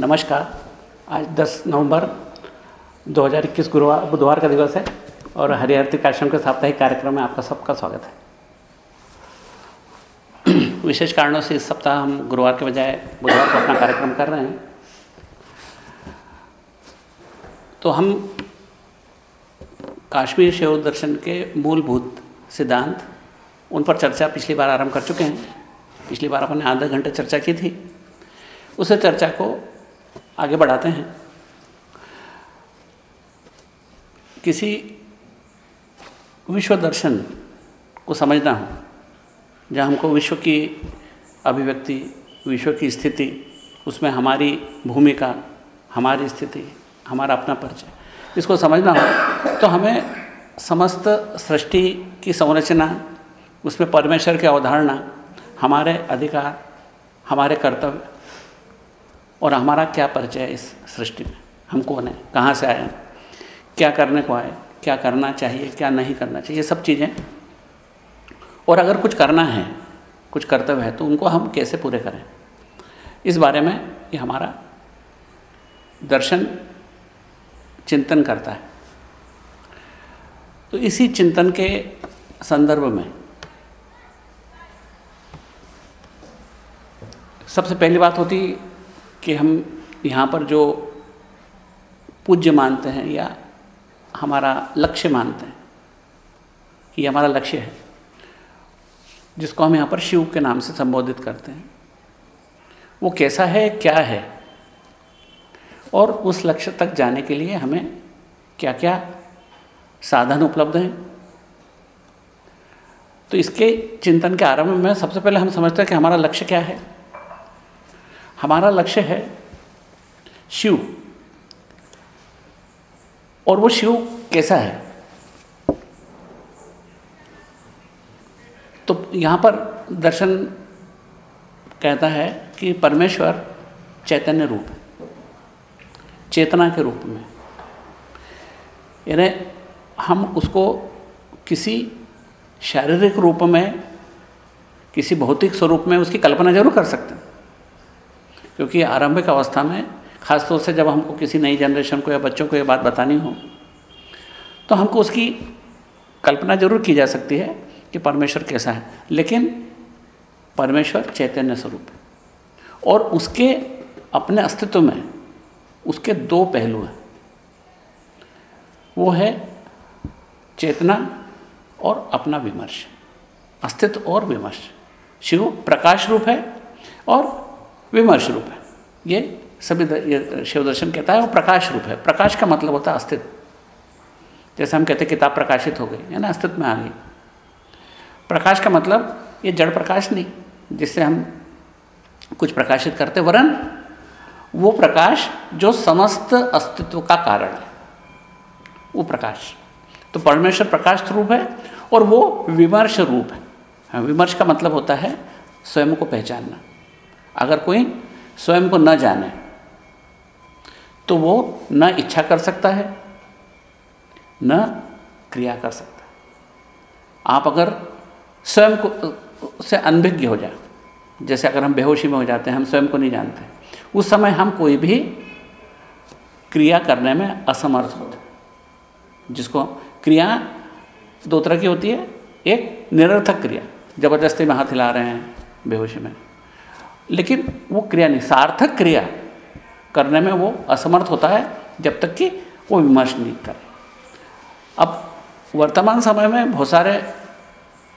नमस्कार। आज 10 नवंबर 2021 गुरुवार बुधवार का दिवस है और हरिहर कार्यक्रम के साप्ताहिक कार्यक्रम में आपका सबका स्वागत है। विशेष कारणों से इस सप्ताह हम गुरुवार के बजाय बुधवार को अपना कार्यक्रम कर रहे हैं। तो हम काश्मीर शिव दर्शन के मूलभूत सिद्धांत, उन पर चर्चा पिछली बार आरंभ कर चुके हैं। पिछली बार अपन आधा घंटे चर्चा की थी। उस चर्चा को आगे बढ़ाते हैं। किसी विश्व दर्शन को समझना हो, जहाँ हमको विश्व की अभिव्यक्ति, विश्व की स्थिति, उसमें हमारी भूमिका, हमारी स्थिति, हमारा अपना परिचय, इसको समझना हो तो हमें समस्त सृष्टि की संरचना, उसमें परमेश्वर की अवधारणा, हमारे अधिकार, हमारे कर्तव्य और हमारा क्या परिचय इस सृष्टि में? हम कौन है? कहाँ से आए हैं क्या करने को आए? क्या करना चाहिए? क्या नहीं करना चाहिए? ये सब चीज़ें। और अगर कुछ करना है, कुछ कर्तव्य है तो उनको हम कैसे पूरे करें? इस बारे में ये हमारा दर्शन, चिंतन करता है। तो इसी चिंतन के संदर्भ में सबसे पहली बात होती कि हम यहाँ पर जो पूज्य मानते हैं या हमारा लक्ष्य मानते हैं कि हमारा लक्ष्य है, जिसको हम यहाँ पर शिव के नाम से संबोधित करते हैं। वो कैसा है, क्या है? और उस लक्ष्य तक जाने के लिए हमें क्या क्या साधन उपलब्ध हैं? तो इसके चिंतन के आरंभ में सबसे पहले हम समझते हैं कि हमारा लक्ष्य क्या है। हमारा लक्ष्य है शिव। और वो शिव कैसा है? तो यहाँ पर दर्शन कहता है कि परमेश्वर चैतन्य रूप है, चेतना के रूप में। यानी हम उसको किसी शारीरिक रूप में, किसी भौतिक स्वरूप में उसकी कल्पना ज़रूर कर सकते हैं। क्योंकि आरंभिक अवस्था में ख़ासतौर से जब हमको किसी नई जनरेशन को या बच्चों को ये बात बतानी हो तो हमको उसकी कल्पना ज़रूर की जा सकती है कि परमेश्वर कैसा है। लेकिन परमेश्वर चैतन्य स्वरूप है। और उसके अपने अस्तित्व में उसके दो पहलू हैं। वो है चेतना और अपना विमर्श। अस्तित्व और विमर्श। शिव प्रकाश रूप है और विमर्श रूप है। ये सभी ये शिव दर्शन कहता है वो प्रकाश रूप है। प्रकाश का मतलब होता है अस्तित्व। जैसे हम कहते हैं किताब प्रकाशित हो गई है ना अस्तित्व में आ गई। प्रकाश का मतलब ये जड़ प्रकाश नहीं जिससे हम कुछ प्रकाशित करते वरन वो प्रकाश जो समस्त अस्तित्व का कारण है वो प्रकाश। तो परमेश्वर प्रकाश रूप है और वो विमर्श रूप है। हाँ, विमर्श का मतलब होता है स्वयं को पहचानना। अगर कोई स्वयं को न जाने तो वो न इच्छा कर सकता है, न क्रिया कर सकता है। आप अगर स्वयं को, से अनभिज्ञ हो जाए, जैसे अगर हम बेहोशी में हो जाते हैं, हम स्वयं को नहीं जानते, उस समय हम कोई भी क्रिया करने में असमर्थ होते जिसको क्रिया दो तरह की होती है, एक निरर्थक क्रिया, ज़बरदस्ती में हाथ हिला रहे हैं बेहोशी में लेकिन वो क्रिया नहीं सार्थक क्रिया करने में वो असमर्थ होता है जब तक कि वो विमर्श नहीं करे। अब वर्तमान समय में बहुत सारे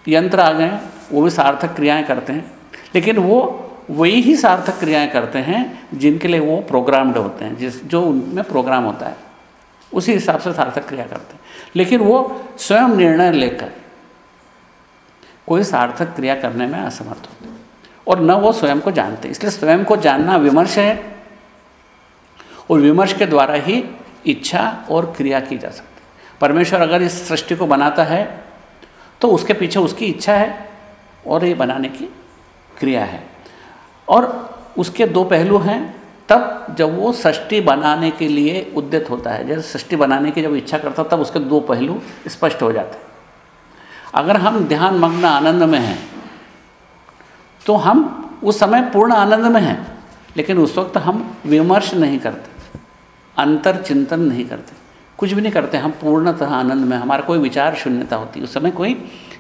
यंत्र आ गए हैं, वो भी सार्थक क्रियाएँ करते हैं, लेकिन वो वही ही सार्थक क्रियाएँ करते हैं जिनके लिए वो प्रोग्राम्ड होते हैं, जिस, जो उनमें प्रोग्राम होता है, उसी हिसाब से सार्थक क्रिया करते हैं। लेकिन वो स्वयं निर्णय लेकर कोई सार्थक क्रिया करने में असमर्थ होते हैं। और न वो स्वयं को जानते। इसलिए स्वयं को जानना विमर्श है और विमर्श के द्वारा ही इच्छा और क्रिया की जा सकती परमेश्वर अगर इस सृष्टि को बनाता है तो उसके पीछे उसकी इच्छा है और ये बनाने की क्रिया है। और उसके दो पहलू हैं, तब जब वो सृष्टि बनाने के लिए उद्यत होता है। जैसे सृष्टि बनाने की जब इच्छा करता तब उसके दो पहलू स्पष्ट हो जाते हैं। अगर हम ध्यान मग्न आनंद में हैं तो हम उस समय पूर्ण आनंद में हैं, लेकिन उस वक्त हम विमर्श नहीं करते, अंतर चिंतन नहीं करते, कुछ भी नहीं करते, हम पूर्णतः आनंद में, हमारा कोई विचार शून्यता होती, उस समय कोई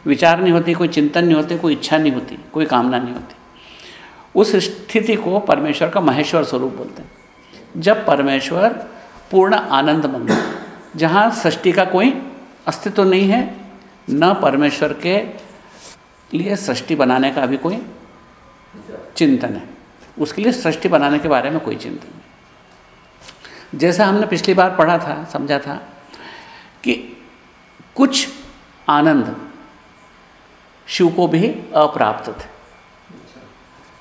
विचार नहीं होती, कोई चिंतन नहीं होते, कोई इच्छा नहीं होती, कोई कामना नहीं होती। उस स्थिति को परमेश्वर का महेश्वर स्वरूप बोलते हैं। जब परमेश्वर पूर्ण आनंद मंद जहाँ सृष्टि का कोई अस्तित्व नहीं है, न परमेश्वर के लिए सृष्टि बनाने का भी कोई चिंतन है। उसके लिए सृष्टि बनाने के बारे में कोई चिंतन नहीं। जैसा हमने पिछली बार पढ़ा था, समझा था कि कुछ आनंद शिव को भी अप्राप्त थे,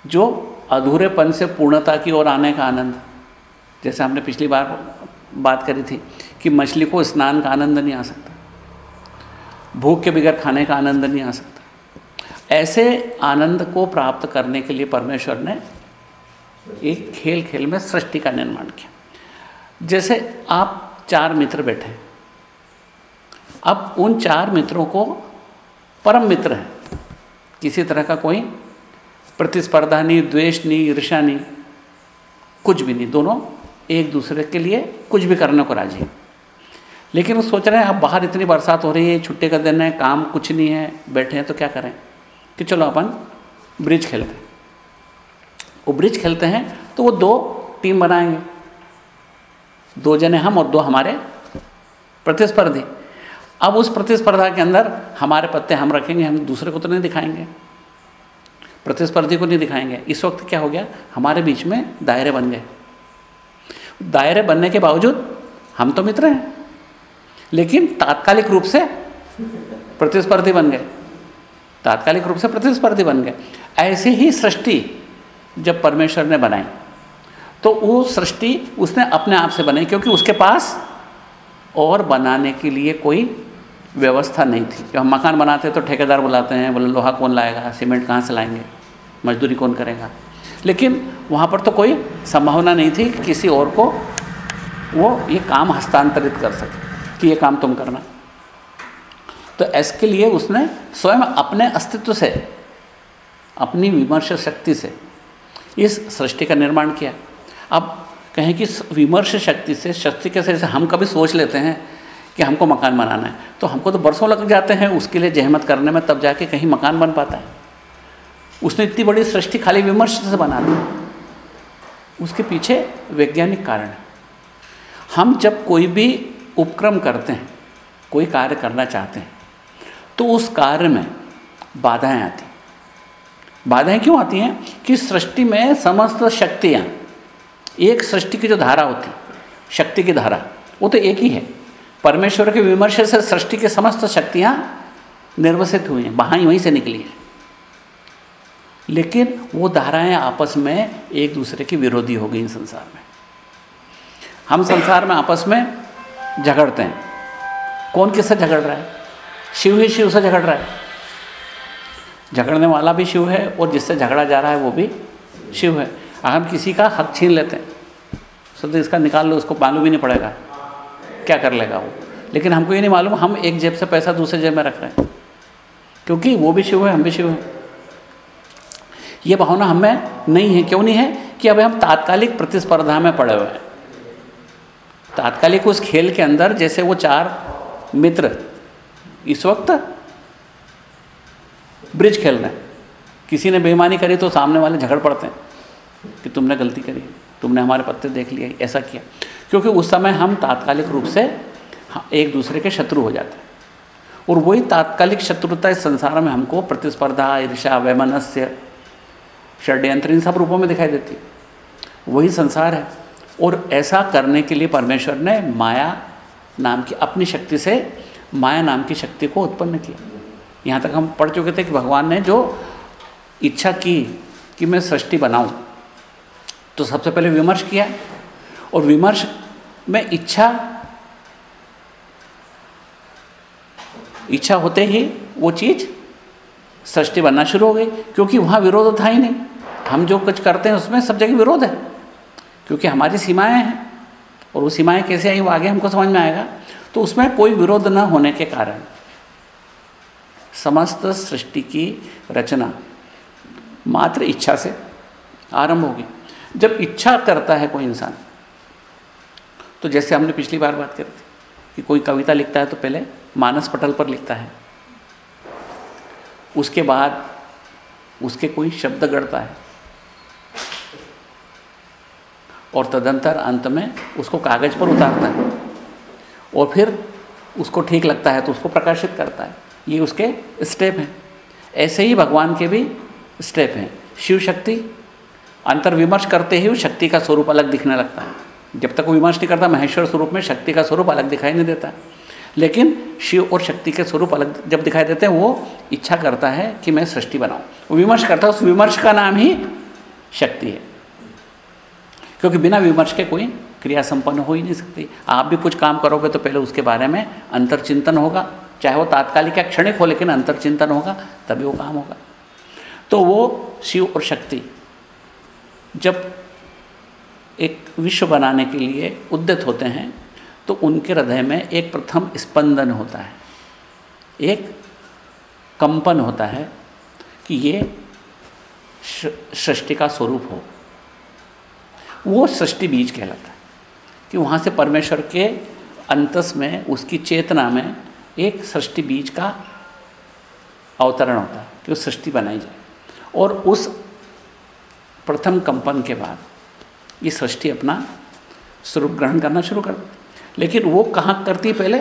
जो अधूरेपन से पूर्णता की ओर आने का आनंद। जैसे हमने पिछली बार बात करी थी कि मछली को स्नान का आनंद नहीं आ सकता, भूख के बगैर खाने का आनंद नहीं आ सकता। ऐसे आनंद को प्राप्त करने के लिए परमेश्वर ने एक खेल खेल में सृष्टि का निर्माण किया। जैसे आप चार मित्र बैठे अब उन चार मित्रों को परम मित्र है। किसी तरह का कोई प्रतिस्पर्धा नहीं, द्वेष नहीं ईर्षा नहीं, कुछ भी नहीं। दोनों एक दूसरे के लिए कुछ भी करने को राज़ी लेकिन वो सोच रहे हैं, अब बाहर इतनी बरसात हो रही है, छुट्टी का दिन है, काम कुछ नहीं है, बैठे हैं तो क्या करें? कि चलो अपन ब्रिज खेलते हैं। वो ब्रिज खेलते हैं तो वो दो टीम बनाएँगे। दो जने हम और दो हमारे प्रतिस्पर्धी। अब उस प्रतिस्पर्धा के अंदर हमारे पत्ते हम रखेंगे, हम दूसरे को तो नहीं दिखाएँगे। प्रतिस्पर्धी को नहीं दिखाएँगे। इस वक्त क्या हो गया? हमारे बीच में दायरे बन गए। दायरे बनने के बावजूद हम तो मित्र हैं, लेकिन तात्कालिक रूप से प्रतिस्पर्धी बन गए। तात्कालिक रूप से प्रतिस्पर्धी बन गए। ऐसे ही सृष्टि जब परमेश्वर ने बनाई तो वो सृष्टि उसने अपने आप से बनाई, क्योंकि उसके पास और बनाने के लिए कोई व्यवस्था नहीं थी। जब हम मकान बनाते हैं तो ठेकेदार बुलाते हैं, बोले, लोहा कौन लाएगा? सीमेंट कहाँ से लाएँगे? मजदूरी कौन करेगा? लेकिन वहाँ पर तो कोई संभावना नहीं थी कि किसी और को वो ये काम हस्तांतरित कर सके, कि ये काम तुम करना। तो इसके लिए उसने स्वयं अपने अस्तित्व से, अपनी विमर्श शक्ति से इस सृष्टि का निर्माण किया। अब कहें कि विमर्श शक्ति से, शक्ति के से हम कभी सोच लेते हैं कि हमको मकान बनाना है। तो हमको तो बरसों लग जाते हैं उसके लिए जहमत करने में, तब जाके कहीं मकान बन पाता है। उसने इतनी बड़ी सृष्टि खाली विमर्श से बना दी। उसके पीछे वैज्ञानिक कारण है। हम जब कोई भी उपक्रम करते हैं, कोई कार्य करना चाहते हैं तो उस कार्य में बाधाएँ आती बाधाएँ क्यों आती हैं? कि सृष्टि में समस्त शक्तियाँ, एक सृष्टि की जो धारा होती शक्ति की धारा, वो तो एक ही है। परमेश्वर के विमर्श से सृष्टि की समस्त शक्तियाँ निर्वसित हुई हैं वहाँ वहीं से निकली हैं। लेकिन वो धाराएँ आपस में एक दूसरे की विरोधी हो गई संसार में। हम संसार में आपस में झगड़ते हैं। कौन किससे झगड़ रहा है? शिव ही शिव से झगड़ रहा है। झगड़ने वाला भी शिव है और जिससे झगड़ा जा रहा है वो भी शिव है। अगर हम किसी का हक छीन लेते हैं तो इसका निकाल लो, उसको मालूम ही नहीं पड़ेगा क्या कर लेगा वो। लेकिन हमको ये नहीं मालूम, हम एक जेब से पैसा दूसरे जेब में रख रहे हैं। क्योंकि वो भी शिव है, हम भी शिव हैं। ये भावना हमें नहीं है। क्यों नहीं है कि अभी हम तात्कालिक प्रतिस्पर्धा में पड़े हुए हैं। तात्कालिक उस खेल के अंदर, जैसे वो चार मित्र इस वक्त ब्रिज खेल रहे हैं। किसी ने बेईमानी करी तो सामने वाले झगड़ पड़ते हैं कि तुमने गलती करी, तुमने हमारे पत्ते देख लिए, ऐसा किया। क्योंकि उस समय हम तात्कालिक रूप से एक दूसरे के शत्रु हो जाते हैं। और वही तात्कालिक शत्रुता इस संसार में हमको प्रतिस्पर्धा ईर्षा वैमनस्य, षड्यंत्र, इन सब रूपों में दिखाई देती वही संसार है। और ऐसा करने के लिए परमेश्वर ने माया नाम की अपनी शक्ति से माया नाम की शक्ति को उत्पन्न किया। यहाँ तक हम पढ़ चुके थे कि भगवान ने जो इच्छा की कि मैं सृष्टि बनाऊँ तो सबसे पहले विमर्श किया और विमर्श में इच्छा इच्छा होते ही वो चीज़ सृष्टि बनना शुरू हो गई, क्योंकि वहाँ विरोध था ही नहीं। हम जो कुछ करते हैं उसमें सब जगह विरोध है, क्योंकि हमारी सीमाएँ हैं और वो सीमाएँ कैसे आई वो आगे हमको समझ में आएगा। तो उसमें कोई विरोध न होने के कारण समस्त सृष्टि की रचना मात्र इच्छा से आरंभ होगी। जब इच्छा करता है कोई इंसान तो जैसे हमने पिछली बार बात करी थी कि कोई कविता लिखता है तो पहले मानस पटल पर लिखता है, उसके बाद उसके कोई शब्द गढ़ता है और तदंतर अंत में उसको कागज़ पर उतारता है। और फिर उसको ठीक लगता है तो उसको प्रकाशित करता है। ये उसके स्टेप हैं। ऐसे ही भगवान के भी स्टेप हैं। शिव शक्ति अंतर्विमर्श करते ही शक्ति का स्वरूप अलग दिखने लगता है। जब तक वो विमर्श नहीं करता, महेश्वर स्वरूप में शक्ति का स्वरूप अलग दिखाई नहीं देता। लेकिन शिव और शक्ति के स्वरूप अलग जब दिखाई देते हैं, वो इच्छा करता है कि मैं सृष्टि बनाऊँ। वो विमर्श करता है, उस विमर्श का नाम ही शक्ति है। क्योंकि बिना विमर्श के कोई क्रिया संपन्न हो ही नहीं सकती। आप भी कुछ काम करोगे तो पहले उसके बारे में अंतर्चिंतन होगा। चाहे वो तात्कालिक या क्षणिक हो, लेकिन अंतर्चिंतन होगा, तभी वो काम होगा। तो वो शिव और शक्ति, जब एक विश्व बनाने के लिए उद्यत होते हैं तो उनके हृदय में एक प्रथम स्पंदन होता है। एक कंपन होता है कि ये सृष्टि का स्वरूप हो। वो सृष्टि बीज कहलाता है। कि वहाँ से परमेश्वर के अंतस में, उसकी चेतना में एक सृष्टि बीज का अवतरण होता है, कि वो सृष्टि बनाई जाए। और उस प्रथम कंपन के बाद ये सृष्टि अपना स्वरूप ग्रहण करना शुरू कर लेकिन वो कहाँ करती पहले?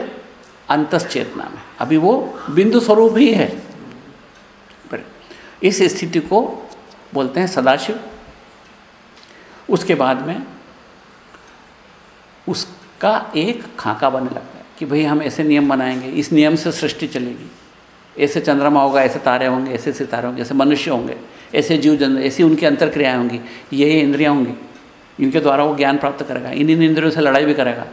अंतस चेतना में। अभी वो बिंदु स्वरूप ही है। इस स्थिति को बोलते हैं सदाशिव। उसके बाद में उसका एक खाका बनने लगता है कि भाई हम ऐसे नियम बनाएँगे, इस नियम से सृष्टि चलेगी। ऐसे चंद्रमा होगा, ऐसे तारे होंगे, ऐसे सितारे होंगे, ऐसे मनुष्य होंगे, ऐसे जीव जन ऐसी उनकी अंतर क्रियाएँ होंगी, ये इंद्रियाँ होंगी, इनके द्वारा वो ज्ञान प्राप्त करेगा, इन इन इंद्रियों से लड़ाई भी करेगा,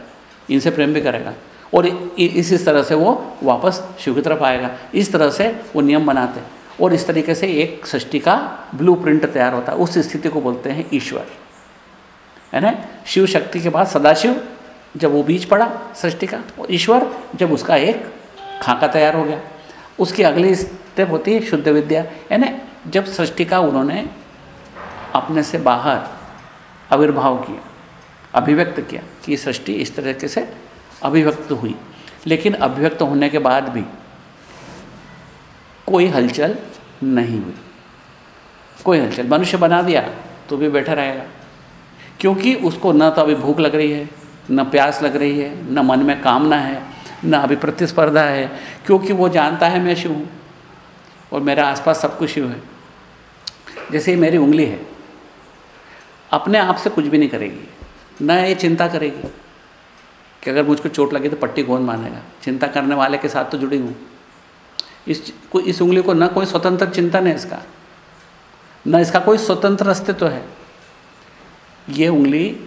इनसे प्रेम भी करेगा, और इस इस तरह से वो वापस शिव की तरफ़ आएगा। इस तरह से वो नियम बनाते हैं। और इस तरीके से एक सृष्टि का ब्लू प्रिंट तैयार होता है। उस स्थिति को बोलते हैं ईश्वर। है ना? शिव शक्ति के बाद सदाशिव, जब वो बीज पड़ा सृष्टि का ईश्वर, जब उसका एक खाका तैयार हो गया। उसकी अगली स्टेप होती है शुद्ध विद्या। है ना? जब सृष्टि का उन्होंने अपने से बाहर आविर्भाव किया, अभिव्यक्त किया कि सृष्टि इस तरीके से अभिव्यक्त हुई। लेकिन अभिव्यक्त होने के बाद भी कोई हलचल नहीं हुई। कोई हलचल। मनुष्य बना दिया तो भी बैठा रहेगा। क्योंकि उसको न तो अभी भूख लग रही है, न प्यास लग रही है, न मन में कामना है, न अभी प्रतिस्पर्धा है, क्योंकि वो जानता है मैं शिव हूँ और मेरे आसपास सब कुछ शिव है। जैसे मेरी उंगली है, अपने आप से कुछ भी नहीं करेगी, न ये चिंता करेगी कि अगर मुझको चोट लगी तो पट्टी कौन मानेगा? चिंता करने वाले के साथ तो जुड़ी हूँ। इस को, इस उंगली को न कोई स्वतंत्र चिंतन है इसका, न इसका कोई स्वतंत्र अस्तित्व तो है। ये उंगली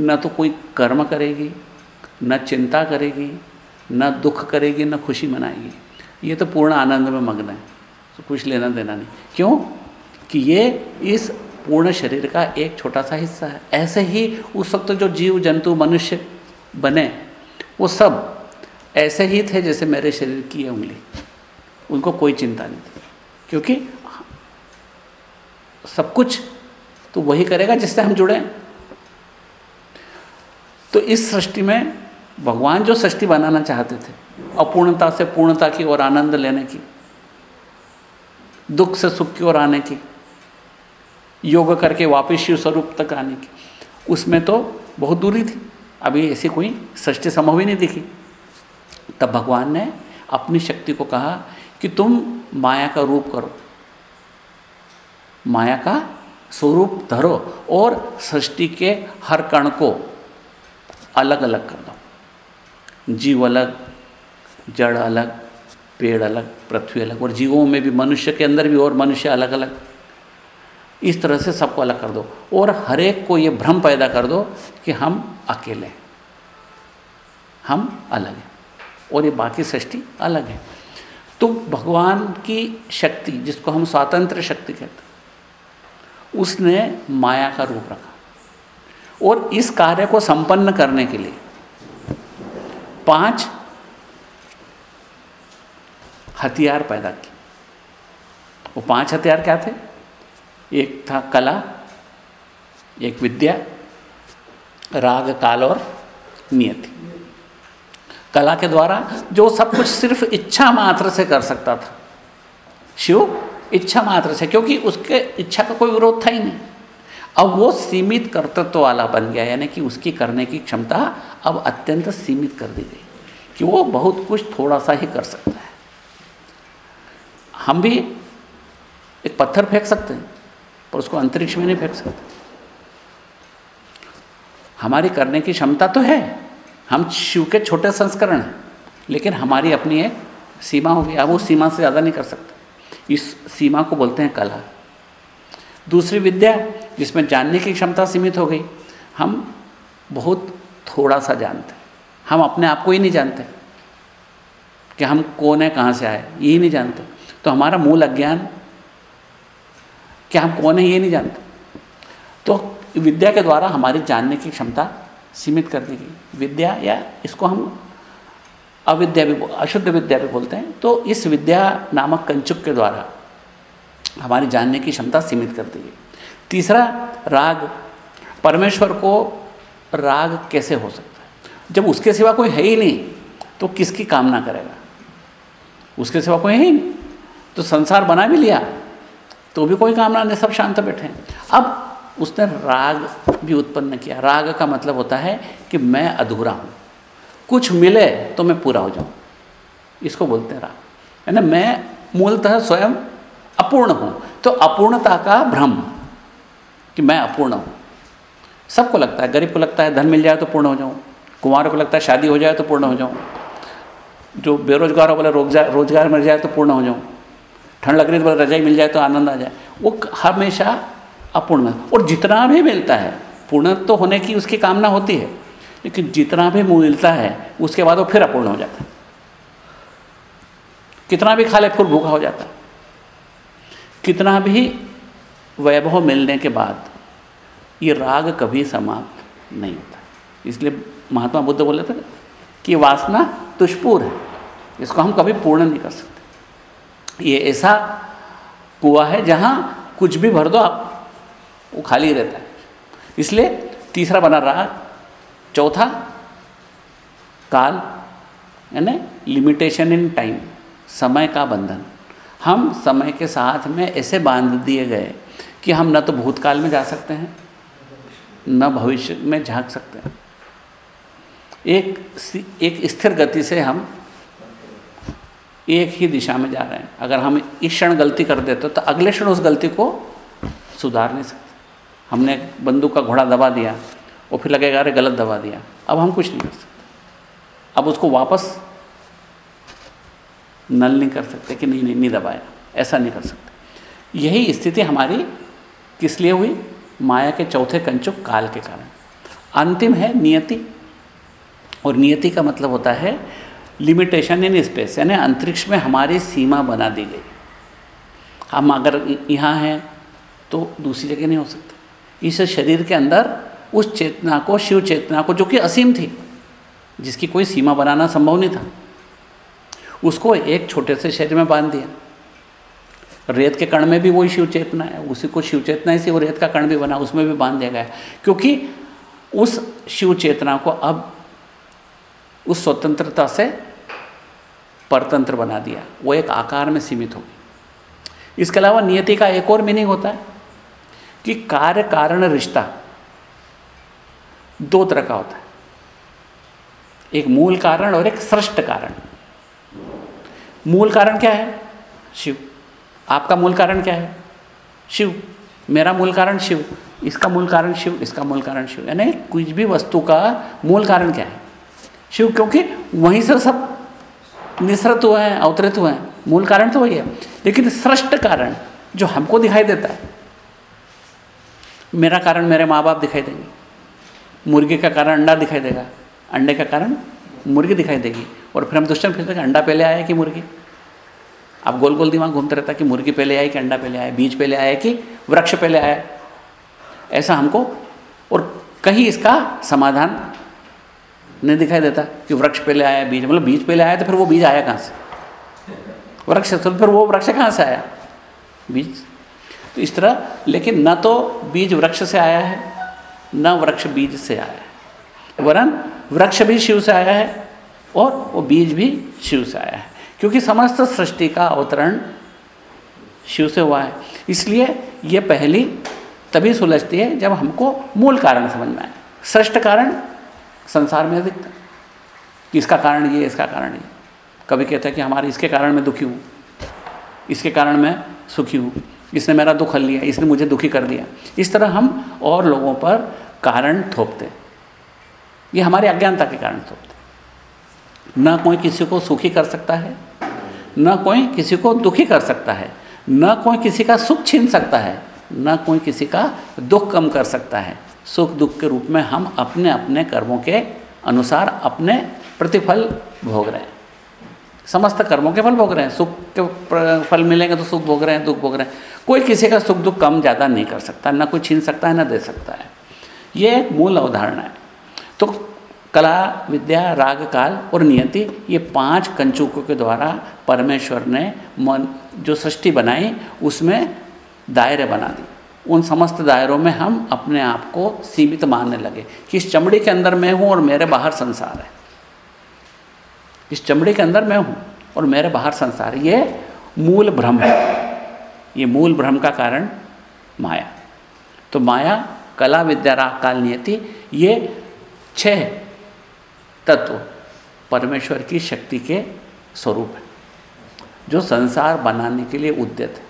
न तो कोई कर्म करेगी, न चिंता करेगी, न दुख करेगी, न खुशी मनाएगी। ये तो पूर्ण आनंद में मग्न है तो कुछ लेना देना नहीं। क्यों? कि ये इस पूर्ण शरीर का एक छोटा सा हिस्सा है। ऐसे ही उस वक्त जो जीव, जंतु, मनुष्य बने, वो सब ऐसे ही थे जैसे मेरे शरीर की है उंगली। उनको कोई चिंता नहीं थी। क्योंकि सब कुछ तो वही करेगा जिससे हम जुड़े। तो इस सृष्टि में भगवान जो सृष्टि बनाना चाहते थे, अपूर्णता से पूर्णता की ओर आनंद लेने की, दुख से सुख की ओर आने की, योग करके वापिस शिव स्वरूप तक आने की, उसमें तो बहुत दूरी थी। अभी ऐसी कोई सृष्टि संभव ही नहीं दिखी। तब भगवान ने अपनी शक्ति को कहा कि तुम माया का रूप करो। माया का स्वरूप धरो और सृष्टि के हर कण को अलग अलग कर दो। जीव अलग, जड़ अलग, पेड़ अलग, पृथ्वी अलग, और जीवों में भी मनुष्य के अंदर भी और मनुष्य अलग अलग। इस तरह से सबको अलग कर दो। और हर एक को ये भ्रम पैदा कर दो कि हम अकेले हैं। हम अलग हैं। और ये बाकी सृष्टि अलग है। तो भगवान की शक्ति, जिसको हम स्वातंत्र शक्ति कहते हैं उसने माया का रूप रखा। और इस कार्य को संपन्न करने के लिए पाँच हथियार पैदा किए। वो पाँच हथियार क्या थे? एक था कला, एक विद्या, राग काल और नियति। कला के द्वारा जो सब कुछ सिर्फ़ इच्छा मात्र से कर सकता था, शिव इच्छा मात्र से, क्योंकि उसके इच्छा का कोई विरोध था ही नहीं। अब वो सीमित कर्तृत्व वाला बन गया, यानी कि उसकी करने की क्षमता अब अत्यंत सीमित कर दी गई, कि वो बहुत कुछ थोड़ा सा ही कर सकता है। हम भी एक पत्थर फेंक सकते हैं, पर उसको अंतरिक्ष में नहीं फेंक सकते। हमारी करने की क्षमता तो है, हम शिव के छोटे संस्करण हैं, लेकिन हमारी अपनी एक सीमा होगी अब उस सीमा से ज़्यादा नहीं कर सकते। इस सीमा को बोलते हैं कला। दूसरी विद्या, जिसमें जानने की क्षमता सीमित हो गई, हम बहुत थोड़ा सा जानते हैं। हम अपने आप को ही नहीं जानते कि हम कौन है, कहाँ से आए यही नहीं जानते। तो हमारा मूल अज्ञान कि हम कौन है, ये नहीं जानते। तो विद्या के द्वारा हमारी जानने की क्षमता सीमित कर दी गई विद्या या इसको हम अविद्या भी अशुद्ध विद्या भी बोलते हैं। तो इस विद्या नामक कंचुक के द्वारा हमारी जानने की क्षमता सीमित कर दी गई। तीसरा, राग। परमेश्वर को राग कैसे हो सकता है? जब उसके सिवा कोई है ही नहीं तो किसकी कामना करेगा? उसके सिवा कोई है ही नहीं तो संसार बना भी लिया तो भी कोई कामना नहीं, सब शांत बैठे हैं। अब उसने राग भी उत्पन्न किया। राग का मतलब होता है कि मैं अधूरा हूँ। कुछ मिले तो मैं पूरा हो जाऊँ। इसको बोलते हैं राग। है ना मैं मूलतः स्वयं अपूर्ण हूँ। तो अपूर्णता का भ्रम कि मैं अपूर्ण हूँ। सबको लगता है, गरीब को लगता है, धन मिल जाए तो पूर्ण हो जाऊँ। कुमार को लगता है, शादी हो जाए तो पूर्ण हो जाऊँ। जो बेरोजगार हो बोले रोज़गार रोज़गार मिल जाए तो पूर्ण हो जाऊँ। ठंड लग रही तो बोले, रजाई मिल जाए तो आनंद आ जाए। वो हमेशा अपूर्ण और जितना भी मिलता है, पूर्ण तो होने की उसकी कामना होती है। लेकिन जितना भी मिलता है, उसके बाद वो फिर अपूर्ण हो जाता है। कितना भी खा ले, फिर भूखा हो जाता है। कितना भी वैभव मिलने के बाद, ये राग कभी समाप्त नहीं होता। इसलिए महात्मा बुद्ध बोले थे कि वासना दुष्पूर है। इसको हम कभी पूर्ण नहीं कर सकते। ये ऐसा कुआ है जहाँ कुछ भी भर दो, आप वो खाली रहता है। इसलिए तीसरा बना रहा चौथा, काल, यानी लिमिटेशन इन टाइम समय का बंधन। हम समय के साथ में ऐसे बाँध दिए गए कि हम न तो भूतकाल में जा सकते हैं, न भविष्य में झाँक सकते हैं। एक एक स्थिर गति से हम एक ही दिशा में जा रहे हैं। अगर हम इस क्षण गलती कर देते तो अगले क्षण उस गलती को सुधार नहीं सकते। हमने बंदूक का घोड़ा दबा दिया और फिर लगेगा, अरे, गलत दबा दिया। अब हम कुछ नहीं कर सकते। अब उसको वापस नल नहीं कर सकते कि नहीं नहीं नहीं दबाया ऐसा नहीं कर सकते। यही स्थिति हमारी किस लिए हुई? माया के चौथे कंचुक काल के कारण। अंतिम है नियति। और नियति का मतलब होता है लिमिटेशन इन स्पेस यानी अंतरिक्ष में हमारी सीमा बना दी गई। हम अगर यहाँ हैं तो दूसरी जगह नहीं हो सकते। इस शरीर के अंदर उस चेतना को, शिव चेतना को, जो कि असीम थी, जिसकी कोई सीमा बनाना संभव नहीं था, उसको एक छोटे से शरीर में बाँध दिया। रेत के कण में भी वही शिव चेतना है, उसी को शिव चेतना ही से वो रेत का कण भी बना, उसमें भी बाँध दिया गया क्योंकि उस शिव चेतना को अब उस स्वतंत्रता से परतंत्र बना दिया, वो एक आकार में सीमित होगी इसके अलावा नियति का एक और मीनिंग होता है कि कार्य, कारण, रिश्ता दो तरह का होता है। एक मूल कारण और एक सृष्ट कारण। मूल कारण क्या है? शिव। आपका मूल कारण क्या है? शिव। मेरा मूल कारण शिव। इसका मूल कारण शिव, इसका मूल कारण शिव। यानी कुछ भी वस्तु का मूल कारण क्या है? शिव, क्योंकि वहीं से सब निसृत हुए हैं, अवतरित हुए हैं। मूल कारण तो वही है। लेकिन सृष्ट कारण जो हमको दिखाई देता है, मेरा कारण मेरे माँ बाप दिखाई देंगे। मुर्गी का कारण अंडा दिखाई देगा। अंडे का कारण मुर्गी दिखाई देगी। और फिर हम दुष्टन फिर अंडा पहले आया कि मुर्गी? अब गोल गोल दिमाग घूमते रहता कि मुर्गी पहले आई कि अंडा पहले आया बीज पहले आया कि वृक्ष पहले आया ऐसा हमको और कहीं इसका समाधान नहीं दिखाई देता कि वृक्ष पहले आया, बीज मतलब बीज पहले आया तो फिर वो बीज आया कहाँ से? वृक्ष तो फिर वो वृक्ष कहाँ से आया? बीज। तो इस तरह, लेकिन न तो बीज वृक्ष से आया है न वृक्ष बीज से आया है। वरन वृक्ष भी शिव से आया है और वो बीज भी शिव से आया है। क्योंकि समस्त सृष्टि का अवतरण शिव से हुआ है। इसलिए ये पहली तभी सुलझती है जब हमको मूल कारण समझ में आए सृष्ट कारण संसार में अधिक इसका कारण ये, इसका कारण ये। कभी कहते हैं कि हमारे इसके कारण मैं दुखी हूँ। इसके कारण मैं सुखी हूँ। इसने मेरा दुख हल लिया, इसने मुझे दुखी कर दिया। इस तरह हम और लोगों पर कारण थोपते। ये हमारे अज्ञानता के कारण थोपते। न कोई किसी को सुखी कर सकता है, न कोई किसी को दुखी कर सकता है, न कोई किसी का सुख छीन सकता है, न कोई किसी का दुख कम कर सकता है। सुख दुख के रूप में हम अपने अपने कर्मों के अनुसार अपने प्रतिफल भोग रहे हैं। समस्त कर्मों के फल भोग रहे हैं। सुख के फल मिलेंगे तो सुख भोग रहे हैं, दुख भोग रहे हैं। कोई किसी का सुख दुख कम ज़्यादा नहीं कर सकता, ना कोई छीन सकता है, ना दे सकता है। ये एक मूल अवधारणा है। तो कला, विद्या, राग, काल और नियति, ये पाँच कंचुकों के द्वारा परमेश्वर ने मन, जो सृष्टि बनाई, उसमें दायरे बना दी उन समस्त दायरों में हम अपने आप को सीमित मानने लगे कि इस चमड़ी के अंदर मैं हूँ और मेरे बाहर संसार है। इस चमड़ी के अंदर मैं हूँ और मेरे बाहर संसार ये मूल भ्रम है। ये मूल भ्रम का कारण माया। तो माया कला विद्या राग काल नियति, ये छह तत्व परमेश्वर की शक्ति के स्वरूप है, जो संसार बनाने के लिए उद्यत है।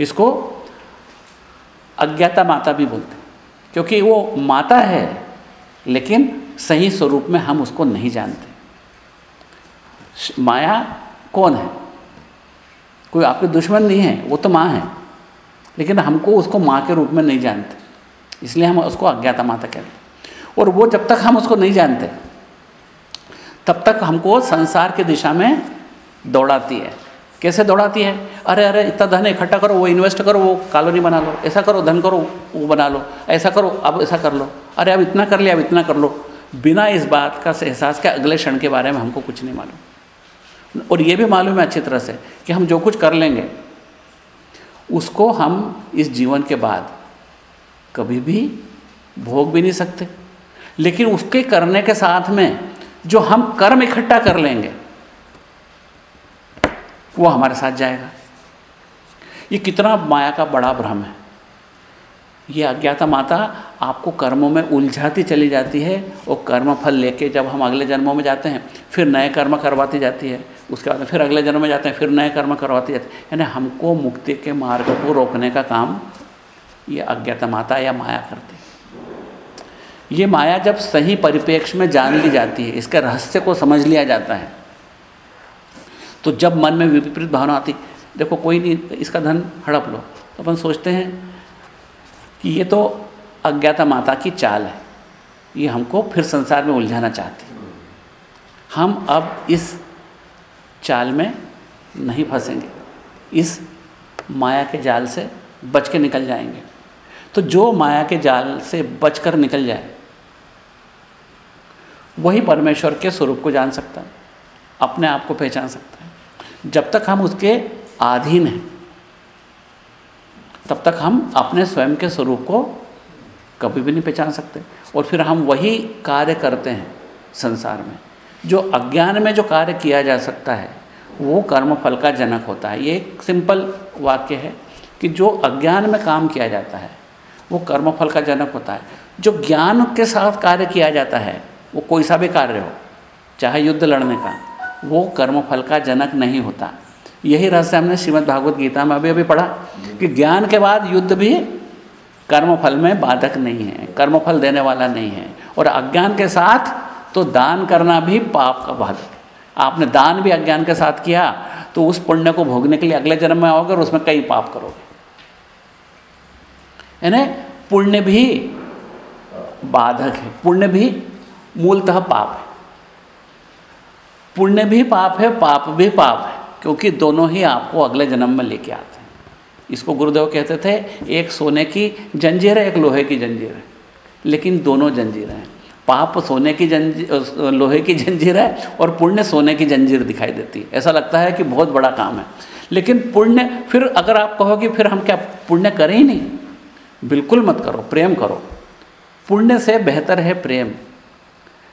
इसको अज्ञाता माता भी बोलते हैं, क्योंकि वो माता है, लेकिन सही स्वरूप में हम उसको नहीं जानते। माया कौन है? कोई आपके दुश्मन नहीं है, वो तो माँ है। लेकिन हमको उसको माँ के रूप में नहीं जानते। इसलिए हम उसको अज्ञाता माता कहते हैं। और वो जब तक हम उसको नहीं जानते, तब तक हमको संसार की दिशा में दौड़ाती है। कैसे दौड़ाती है? अरे अरे, इतना धन इकट्ठा करो, वो इन्वेस्ट करो, वो कॉलोनी बना लो। ऐसा करो, धन करो, वो बना लो। ऐसा करो, अब ऐसा कर लो। अरे, अब इतना कर लिया, अब इतना कर लो। बिना इस बात का एहसास के अगले क्षण के बारे में हमको कुछ नहीं मालूम। और ये भी मालूम है अच्छी तरह से कि हम जो कुछ कर लेंगे उसको हम इस जीवन के बाद कभी भी भोग भी नहीं सकते। लेकिन उसके करने के साथ में जो हम कर्म इकट्ठा कर लेंगे, वो हमारे साथ जाएगा। ये कितना माया का बड़ा भ्रम है। ये अज्ञाता माता आपको कर्मों में उलझाती चली जाती है और कर्म फल लेके जब हम अगले जन्मों में जाते हैं, फिर नए कर्म करवाती जाती है। उसके बाद फिर अगले जन्म में जाते हैं, फिर नए कर्म करवाते जाते हैं। यानी हमको मुक्ति के मार्ग को रोकने का काम ये अज्ञाता माता या माया करती है। ये माया जब सही परिप्रेक्ष्य में जान ली जाती है, इसके रहस्य को समझ लिया जाता है तो जब मन में विपरीत भावना आती, देखो कोई नहीं, इसका धन हड़प लो। तो अपन सोचते हैं कि ये तो अज्ञाता माता की चाल है। ये हमको फिर संसार में उलझाना चाहती हम अब इस चाल में नहीं फंसेंगे। इस माया के जाल से बच के निकल जाएँगे। तो जो माया के जाल से बचकर निकल जाए, वही परमेश्वर के स्वरूप को जान सकता है, अपने आप को पहचान सकता है। जब तक हम उसके अधीन हैं, तब तक हम अपने स्वयं के स्वरूप को कभी भी नहीं पहचान सकते। और फिर हम वही कार्य करते हैं संसार में। जो अज्ञान में जो कार्य किया जा सकता है, वो कर्म फल का जनक होता है। ये एक सिंपल वाक्य है कि जो अज्ञान में काम किया जाता है, वो कर्म फल का जनक होता है। जो ज्ञान के साथ कार्य किया जाता है, वो कोई सा भी कार्य हो, चाहे युद्ध लड़ने का, वो कर्म फल का जनक नहीं होता। यही रहस्य हमने श्रीमद् भागवत गीता में अभी अभी पढ़ा कि ज्ञान के बाद युद्ध भी कर्मफल में बाधक नहीं है, कर्मफल देने वाला नहीं है। और अज्ञान के साथ तो दान करना भी पाप का बाधक आपने दान भी अज्ञान के साथ किया तो उस पुण्य को भोगने के लिए अगले जन्म में आओगे और उसमें कई पाप करोगे। यानी पुण्य भी बाधक है, पुण्य भी मूलतः पाप है। पुण्य भी पाप है, पाप भी पाप है, क्योंकि दोनों ही आपको अगले जन्म में लेके आते हैं। इसको गुरुदेव कहते थे, एक सोने की जंजीर है, एक लोहे की जंजीर है। लेकिन दोनों जंजीरें हैं। पाप सोने की जंजीर लोहे की जंजीर है और पुण्य सोने की जंजीर दिखाई देती है। ऐसा लगता है कि बहुत बड़ा काम है। लेकिन पुण्य, फिर अगर आप कहो कि फिर हम क्या पुण्य करें ही नहीं? बिल्कुल मत करो, प्रेम करो। पुण्य से बेहतर है प्रेम।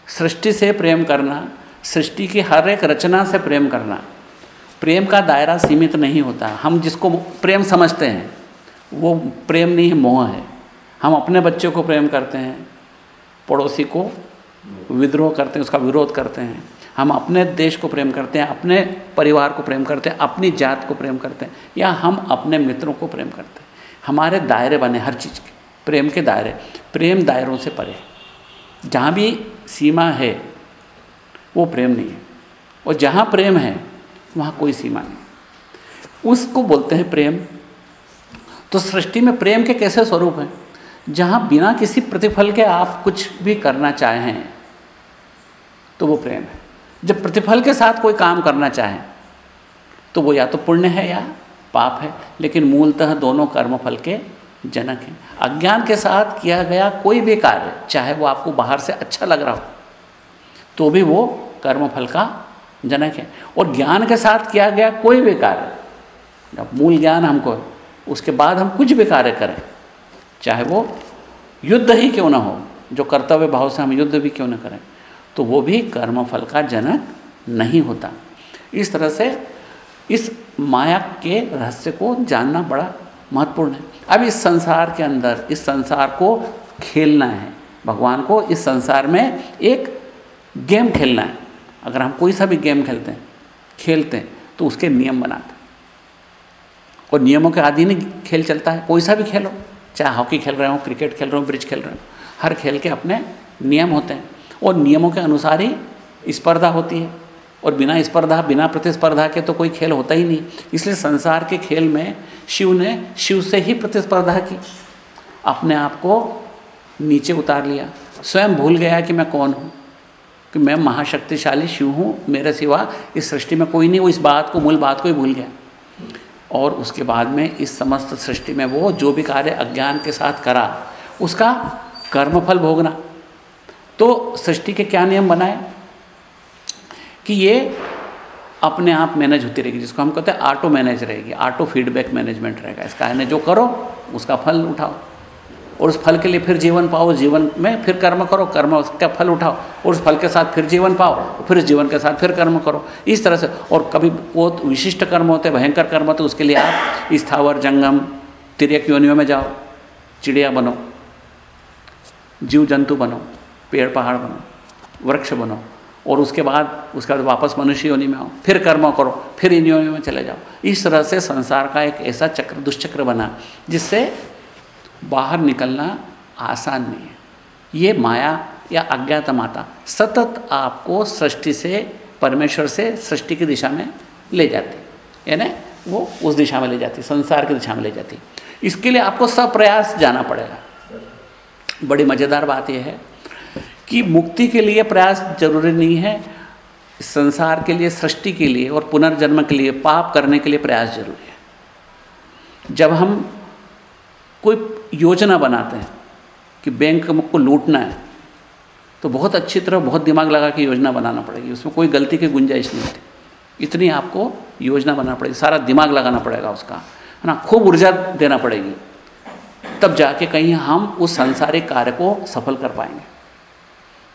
सृष्टि से प्रेम करना, सृष्टि की हर एक रचना से प्रेम करना। प्रेम का दायरा सीमित नहीं होता। हम जिसको प्रेम समझते हैं, वो प्रेम नहीं, मोह है। हम अपने बच्चों को प्रेम करते हैं पड़ोसी को विद्रोह करते हैं, उसका विरोध करते हैं। हम अपने देश को प्रेम करते हैं, अपने परिवार को प्रेम करते हैं, अपनी जात को प्रेम करते हैं, या हम अपने मित्रों को प्रेम करते हैं। हमारे दायरे बने हर चीज़ के, प्रेम के दायरे, प्रेम दायरों से परे। जहाँ भी सीमा है, वो प्रेम नहीं है। और जहाँ प्रेम है, वहाँ कोई सीमा नहीं उसको बोलते हैं प्रेम। तो सृष्टि में प्रेम के कैसे स्वरूप हैं? जहाँ बिना किसी प्रतिफल के आप कुछ भी करना चाहें तो वो प्रेम है। जब प्रतिफल के साथ कोई काम करना चाहें तो वो या तो पुण्य है या पाप है, लेकिन मूलतः दोनों कर्मफल के जनक हैं। अज्ञान के साथ किया गया कोई भी कार्य, चाहे वो आपको बाहर से अच्छा लग रहा हो तो भी वो कर्मफल का जनक है। और ज्ञान के साथ किया गया कोई भी कार्य मूल ज्ञान हमको उसके बाद हम कुछ भी कार्य करें चाहे वो युद्ध ही क्यों ना हो, जो कर्तव्य भाव से हम युद्ध भी क्यों ना करें तो वो भी कर्मफल का जनक नहीं होता। इस तरह से इस माया के रहस्य को जानना बड़ा महत्वपूर्ण है। अब इस संसार के अंदर, इस संसार को खेलना है। भगवान को इस संसार में एक गेम खेलना है। अगर हम कोई सा भी गेम खेलते हैं खेलते हैं तो उसके नियम बनाते हैं। और नियमों के अधीन ही खेल चलता है। कोई सा भी खेलो। चाहे हॉकी खेल रहे हो, क्रिकेट खेल रहे हो, ब्रिज खेल रहे हो, हर खेल के अपने नियम होते हैं। और नियमों के अनुसार ही स्पर्धा होती है। और बिना स्पर्धा, बिना प्रतिस्पर्धा के तो कोई खेल होता ही नहीं। इसलिए संसार के खेल में शिव ने शिव से ही प्रतिस्पर्धा की। अपने आप को नीचे उतार लिया। स्वयं भूल गया कि मैं कौन हूँ, कि मैं महाशक्तिशाली शिव हूँ, मेरे सिवा इस सृष्टि में कोई नहीं, वो इस बात को, मूल बात को ही भूल गया। और उसके बाद में इस समस्त सृष्टि में वो जो भी कार्य अज्ञान के साथ करा, उसका कर्मफल भोगना। तो सृष्टि के क्या नियम बनाए? कि ये अपने आप मैनेज होती रहेगी, जिसको हम कहते हैं ऑटो मैनेज रहेगी ऑटो फीडबैक मैनेजमेंट रहेगा। इसका जो करो, उसका फल उठाओ। और उस फल के लिए फिर जीवन पाओ, जीवन में फिर कर्म करो, कर्म उसका फल उठाओ, और उस फल के साथ फिर जीवन पाओ, फिर उस जीवन के साथ फिर कर्म करो। इस तरह से, और कभी वो विशिष्ट कर्म होते भयंकर कर्म होते उसके लिए आप स्थावर जंगम, तिरक योनियों में जाओ, चिड़िया बनो, जीव जंतु बनो, पेड़ पहाड़ बनो, वृक्ष बनो, और उसके बाद उसके बाद वापस मनुष्य योनि में आओ, फिर कर्म करो, फिर इन योनि में चले जाओ। इस तरह से संसार का एक ऐसा चक्र, दुष्चक्र बना, जिससे बाहर निकलना आसान नहीं है। ये माया या अज्ञात माता सतत आपको सृष्टि से, परमेश्वर से सृष्टि की दिशा में ले जाती। यानी वो उस दिशा में ले जाती, संसार की दिशा में ले जाती। इसके लिए आपको सप्रयास जाना पड़ेगा। बड़ी मज़ेदार बात यह है कि मुक्ति के लिए प्रयास ज़रूरी नहीं है, संसार के लिए, सृष्टि के लिए और पुनर्जन्म के लिए, पाप करने के लिए प्रयास ज़रूरी है। जब हम कोई योजना बनाते हैं कि बैंक को लूटना है तो बहुत अच्छी तरह बहुत दिमाग लगा के योजना बनाना पड़ेगी। उसमें कोई गलती की गुंजाइश नहीं होती। इतनी आपको योजना बनाना पड़ेगी, सारा दिमाग लगाना पड़ेगा उसका, है ना? खूब ऊर्जा देना पड़ेगी। तब जाके कहीं हम उस सांसारिक कार्य को सफल कर पाएँगे।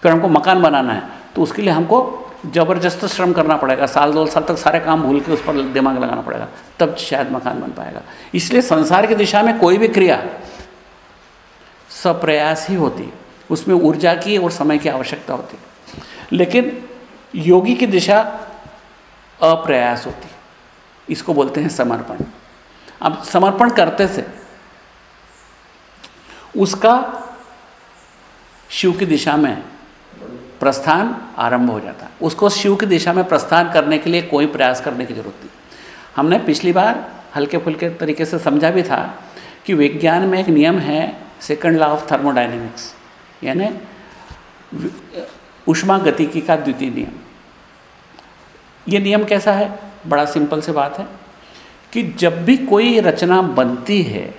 फिर हमको मकान बनाना है तो उसके लिए हमको ज़बरदस्त श्रम करना पड़ेगा, साल दो साल तक सारे काम भूल के उस पर दिमाग लगाना पड़ेगा, तब शायद मकान बन पाएगा। इसलिए संसार की दिशा में कोई भी क्रिया सप्रयास ही होती है उसमें ऊर्जा की और समय की आवश्यकता होती। है लेकिन योगी की दिशा अप्रयास होती है इसको बोलते हैं समर्पण। अब समर्पण करते से उसका शिव की दिशा में प्रस्थान आरंभ हो जाता है। उसको शिव की दिशा में प्रस्थान करने के लिए कोई प्रयास करने की ज़रूरत नहीं। हमने पिछली बार हल्के फुल्के तरीके से समझा भी था कि विज्ञान में एक नियम है सेकंड लॉ ऑफ़ थर्मोडाइनमिक्स यानी उष्मा गतिकी का द्वितीय नियम। ये नियम कैसा है? बड़ा सिंपल से बात है कि जब भी कोई रचना बनती है,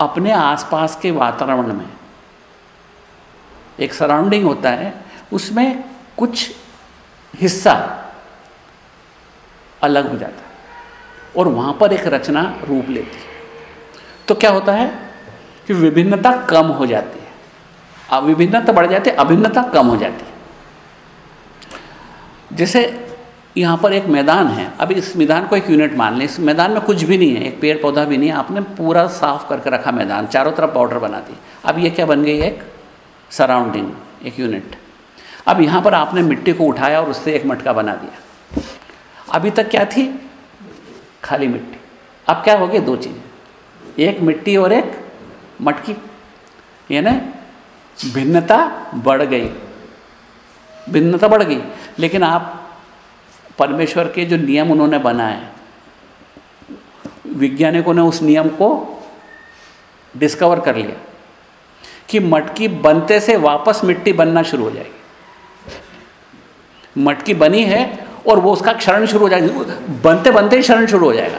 अपने आसपास के वातावरण में एक सराउंडिंग होता है, उसमें कुछ हिस्सा अलग हो जाता है और वहाँ पर एक रचना रूप लेती है। तो क्या होता है कि विभिन्नता कम हो जाती है। विभिन्नता बढ़ जाती है, अभिन्नता कम हो जाती है। जैसे यहाँ पर एक मैदान है अभी इस मैदान को एक यूनिट मान लें। इस मैदान में कुछ भी नहीं है, एक पेड़ पौधा भी नहीं है, आपने पूरा साफ़ करके रखा मैदान, चारों तरफ़ पाउडर बना दी अब ये क्या बन गई एक सराउंडिंग, एक यूनिट। अब यहाँ पर आपने मिट्टी को उठाया और उससे एक मटका बना दिया। अभी तक क्या थी? खाली मिट्टी। अब क्या हो गया दो चीज़ें। एक मिट्टी और एक मटकी। यानी भिन्नता बढ़ गई। भिन्नता बढ़ गई। लेकिन आप परमेश्वर के जो नियम उन्होंने बनाए, वैज्ञानिकों ने उस नियम को डिस्कवर कर लिया। कि मटकी बनते से वापस मिट्टी बनना शुरू हो जाएगी। मटकी बनी है और वो उसका क्षरण शुरू हो जाएगा। बनते बनते ही क्षरण शुरू हो जाएगा।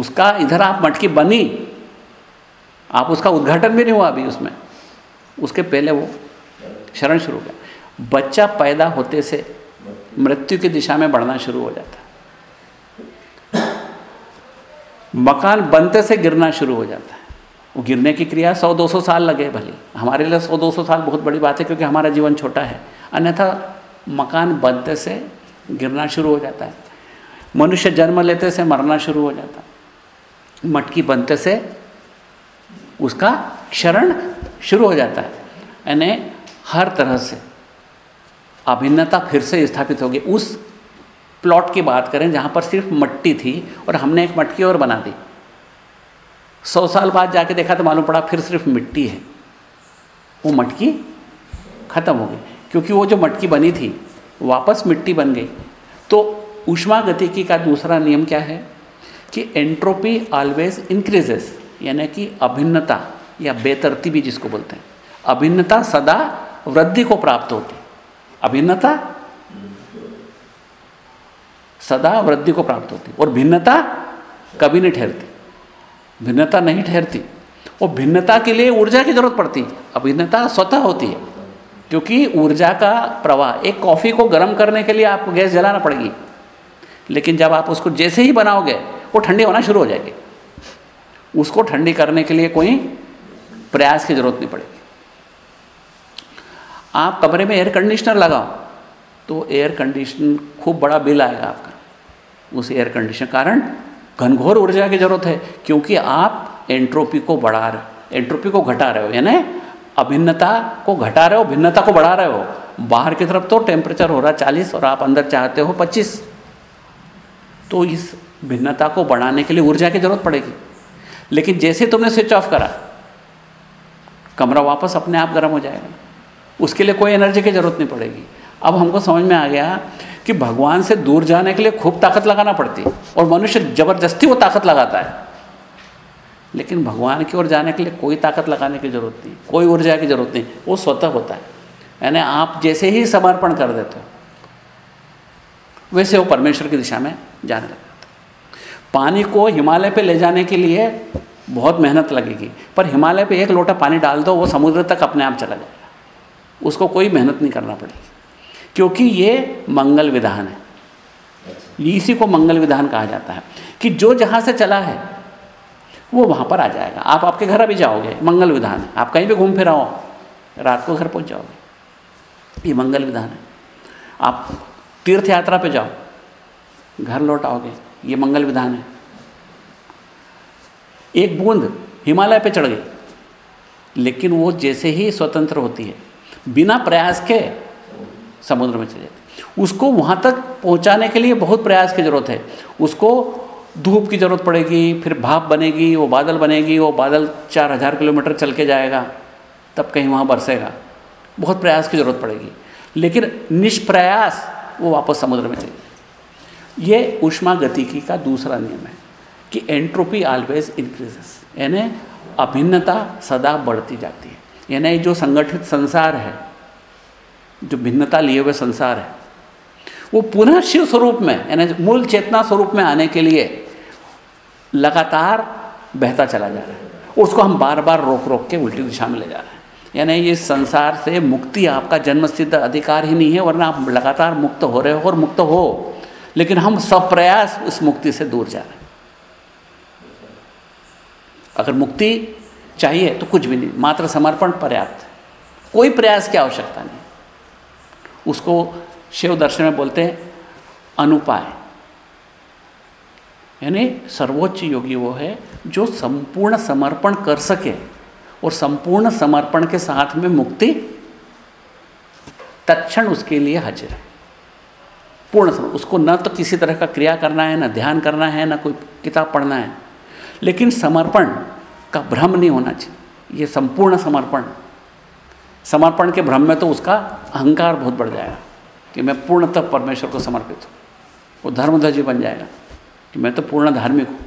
उसका इधर आप मटकी बनी, आप उसका उद्घाटन भी नहीं हुआ अभी उसमें। उसके पहले वो क्षरण शुरू हो गया। बच्चा पैदा होते से मृत्यु की दिशा में बढ़ना शुरू हो जाता। मकान बनते से गिरना शुरू हो जाता। है वो गिरने की क्रिया सौ दो सौ साल लगे भले। हमारे लिए सौ दो सौ साल बहुत बड़ी बात है क्योंकि हमारा जीवन छोटा है। अन्यथा मकान बनते से गिरना शुरू हो जाता है। मनुष्य जन्म लेते से मरना शुरू हो जाता है। मटकी बनते से उसका क्षरण शुरू हो जाता है। यानी हर तरह से अभिन्नता फिर से स्थापित होगी। उस प्लॉट की बात करें जहाँ पर सिर्फ़ मट्टी थी और हमने एक मटकी और बना दी। सौ साल बाद जाके देखा तो मालूम पड़ा फिर सिर्फ़ मिट्टी है। वो मटकी ख़त्म हो गई। क्योंकि वो जो मटकी बनी थी, वापस मिट्टी बन गई। तो ऊष्मा गतिकी का दूसरा नियम क्या है कि एंट्रोपी ऑलवेज इंक्रीजेस यानी कि अभिन्नता या बेतरतीबी जिसको बोलते हैं। अभिन्नता सदा वृद्धि को प्राप्त होती। अभिन्नता सदा वृद्धि को प्राप्त होती। और भिन्नता कभी नहीं ठहरती। भिन्नता नहीं ठहरती। और भिन्नता के लिए ऊर्जा की ज़रूरत पड़ती अभिन्नता स्वतः होती है, क्योंकि ऊर्जा का प्रवाह, एक कॉफ़ी को गर्म करने के लिए आपको गैस जलाना पड़ेगी। लेकिन जब आप उसको जैसे ही बनाओगे, वो ठंडी होना शुरू हो जाएगी। उसको ठंडी करने के लिए कोई प्रयास की ज़रूरत नहीं पड़ेगी। आप कमरे में एयर कंडीशनर लगाओ तो एयर कंडीशन खूब बड़ा बिल आएगा आपका। उस एयर कंडीशन कारण घनघोर ऊर्जा की ज़रूरत है, क्योंकि आप एंट्रोपी को बढ़ा रहे एंट्रोपी को घटा रहे हो, यानी अभिन्नता को घटा रहे हो, भिन्नता को बढ़ा रहे हो। बाहर की तरफ़ तो टेम्परेचर हो रहा चालीस और आप अंदर चाहते हो पच्चीस। तो इस भिन्नता को बढ़ाने के लिए ऊर्जा की ज़रूरत पड़ेगी। लेकिन जैसे तुमने स्विच ऑफ़ करा, कमरा वापस अपने आप गर्म हो जाएगा। उसके लिए कोई एनर्जी की ज़रूरत नहीं पड़ेगी। अब हमको समझ में आ गया कि भगवान से दूर जाने के लिए खूब ताकत लगाना पड़ती और मनुष्य ज़बरदस्ती वो ताकत लगाता है। लेकिन भगवान की ओर जाने के लिए कोई ताकत लगाने की ज़रूरत नहीं, कोई ऊर्जा की ज़रूरत नहीं, वो स्वतः होता है। यानी आप जैसे ही समर्पण कर देते हो, वैसे वो परमेश्वर की दिशा में जाने लगता पानी को हिमालय पे ले जाने के लिए बहुत मेहनत लगेगी, पर हिमालय पे एक लोटा पानी डाल दो, वो समुद्र तक अपने आप चला जाएगा। उसको कोई मेहनत नहीं करना पड़ेगी। क्योंकि ये मंगल विधान है। इसी को मंगल विधान कहा जाता है कि जो जहाँ से चला है, वो वहाँ पर आ जाएगा। आप आपके घर अभी जाओगे, मंगल विधान है। आप कहीं भी घूम फिर आओ, रात को घर पहुँच जाओगे। ये मंगल विधान है। आप तीर्थ यात्रा पे जाओ, घर लौट आओगे, ये मंगल विधान है। एक बूंद हिमालय पे चढ़ गई, लेकिन वो जैसे ही स्वतंत्र होती है, बिना प्रयास के समुद्र में चले जाती। उसको वहाँ तक पहुँचाने के लिए बहुत प्रयास की ज़रूरत है। उसको धूप की ज़रूरत पड़ेगी, फिर भाप बनेगी, वो बादल बनेगी, वो बादल चार हज़ार किलोमीटर चल के जाएगा, तब कहीं वहाँ बरसेगा। बहुत प्रयास की ज़रूरत पड़ेगी। लेकिन निष्प्रयास वो वापस समुद्र में चले ये उष्मा गतिकी का दूसरा नियम है कि एंट्रोपी ऑलवेज इंक्रीजेस यानी अभिन्नता सदा बढ़ती जाती है। यानी जो संगठित संसार है जो भिन्नता लिए हुए संसार है, वो पुनः शिव स्वरूप में, यानी मूल चेतना स्वरूप में आने के लिए लगातार बहता चला जा रहा है। उसको हम बार बार रोक रोक के उल्टी दिशा में ले जा रहे हैं। यानी ये संसार से मुक्ति आपका जन्म सिद्ध अधिकार ही नहीं है, वरना आप लगातार मुक्त हो रहे हो और मुक्त हो। लेकिन हम सब प्रयास उस मुक्ति से दूर जा रहे हैं। अगर मुक्ति चाहिए तो कुछ भी नहीं, मात्र समर्पण पर्याप्त कोई प्रयास की आवश्यकता नहीं। उसको शिव दर्शन में बोलते हैं, अनुपाय। यानी सर्वोच्च योगी वो है जो संपूर्ण समर्पण कर सके और संपूर्ण समर्पण के साथ में मुक्ति तत्क्षण उसके लिए हाजिर है। पूर्ण समर्पण उसको न तो किसी तरह का क्रिया करना है, न ध्यान करना है, न कोई किताब पढ़ना है। लेकिन समर्पण का भ्रम नहीं होना चाहिए। ये संपूर्ण समर्पण समर्पण के भ्रम में तो उसका अहंकार बहुत बढ़ जाएगा कि मैं पूर्णतः परमेश्वर को समर्पित हूँ। वो धर्मध्वजी बन जाएगा कि मैं तो पूर्ण धार्मिक हूँ।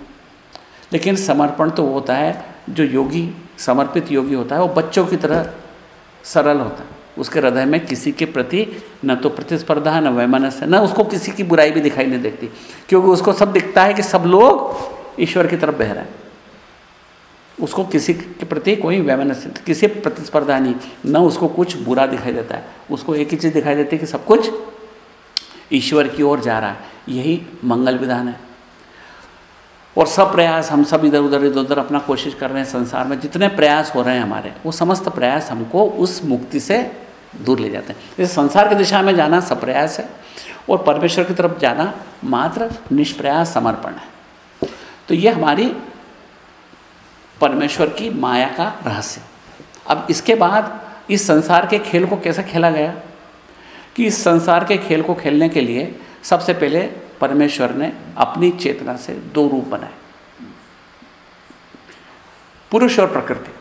लेकिन समर्पण तो वो होता है जो योगी, समर्पित योगी होता है, वो बच्चों की तरह सरल होता है। उसके हृदय में किसी के प्रति न तो प्रतिस्पर्धा, न वैमनस है न उसको किसी की बुराई भी दिखाई नहीं देती, क्योंकि उसको सब दिखता है कि सब लोग ईश्वर की तरफ़ बह रहे हैं। उसको किसी के प्रति कोई वैमनस्य किसी प्रतिस्पर्धा नहीं, न उसको कुछ बुरा दिखाई देता है। उसको एक ही चीज़ दिखाई देती है कि सब कुछ ईश्वर की ओर जा रहा है। यही मंगल विधान है। और सब प्रयास हम सब इधर उधर इधर उधर अपना कोशिश कर रहे हैं संसार में। जितने प्रयास हो रहे हैं हमारे, वो समस्त प्रयास हमको उस मुक्ति से दूर ले जाते हैं। जैसे संसार की दिशा में जाना सब प्रयास है, और परमेश्वर की तरफ़ जाना मात्र निष्प्रयास समर्पण है। तो ये हमारी परमेश्वर की माया का रहस्य। अब इसके बाद इस संसार के खेल को कैसे खेला गया? कि इस संसार के खेल को खेलने के लिए सबसे पहले परमेश्वर ने अपनी चेतना से दो रूप बनाए। पुरुष और प्रकृति।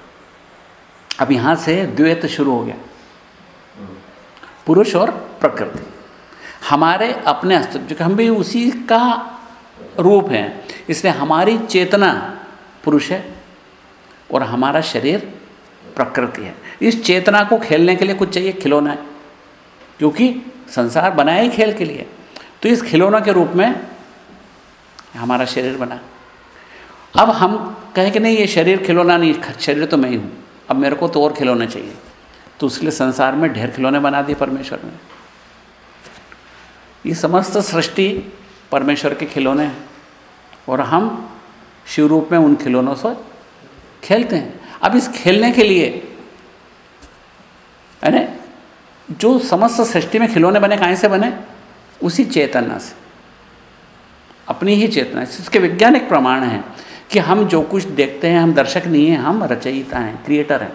अब यहाँ से द्वैत शुरू हो गया। पुरुष और प्रकृति। हमारे अपने अस्तित्व हम भी उसी का रूप हैं, इसलिए हमारी चेतना पुरुष है और हमारा शरीर प्रकृति है। इस चेतना को खेलने के लिए कुछ चाहिए? खिलौना है। क्योंकि संसार बनाया ही खेल के लिए। तो इस खिलौना के रूप में हमारा शरीर बना। अब हम कहें कि नहीं, ये शरीर खिलौना नहीं शरीर तो मैं ही हूँ। अब मेरे को तो और खिलौने चाहिए। तो उसके लिए संसार में ढेर खिलौने बना दिए परमेश्वर ने। ये समस्त सृष्टि परमेश्वर के खिलौने हैं। और हम शिव रूप में उन खिलौनों से खेलते हैं। अब इस खेलने के लिए, है जो समस्त सृष्टि में खिलौने बने, कहाँ से बने? उसी चेतना से। अपनी ही चेतना से। इसके वैज्ञानिक प्रमाण हैं कि हम जो कुछ देखते हैं, हम दर्शक नहीं हैं, हम रचयिता हैं क्रिएटर हैं।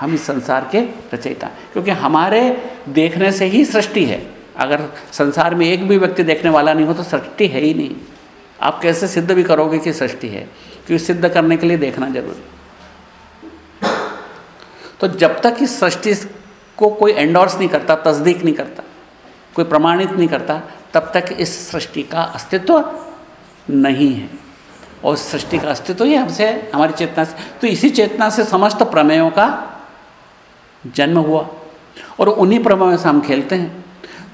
हम इस संसार के रचयिता हैं। क्योंकि हमारे देखने से ही सृष्टि है। अगर संसार में एक भी व्यक्ति देखने वाला नहीं हो तो सृष्टि है ही नहीं। आप कैसे सिद्ध भी करोगे कि सृष्टि है? क्योंकि सिद्ध करने के लिए देखना ज़रूरी। तो जब तक इस सृष्टि को कोई एंडोर्स नहीं करता, तस्दीक नहीं करता, कोई प्रमाणित नहीं करता, तब तक इस सृष्टि का अस्तित्व नहीं है। और सृष्टि का अस्तित्व ही हमसे हमारी चेतना से। तो इसी चेतना से समस्त प्रमेयों का जन्म हुआ। और उन्हीं प्रमेयों से हम खेलते हैं।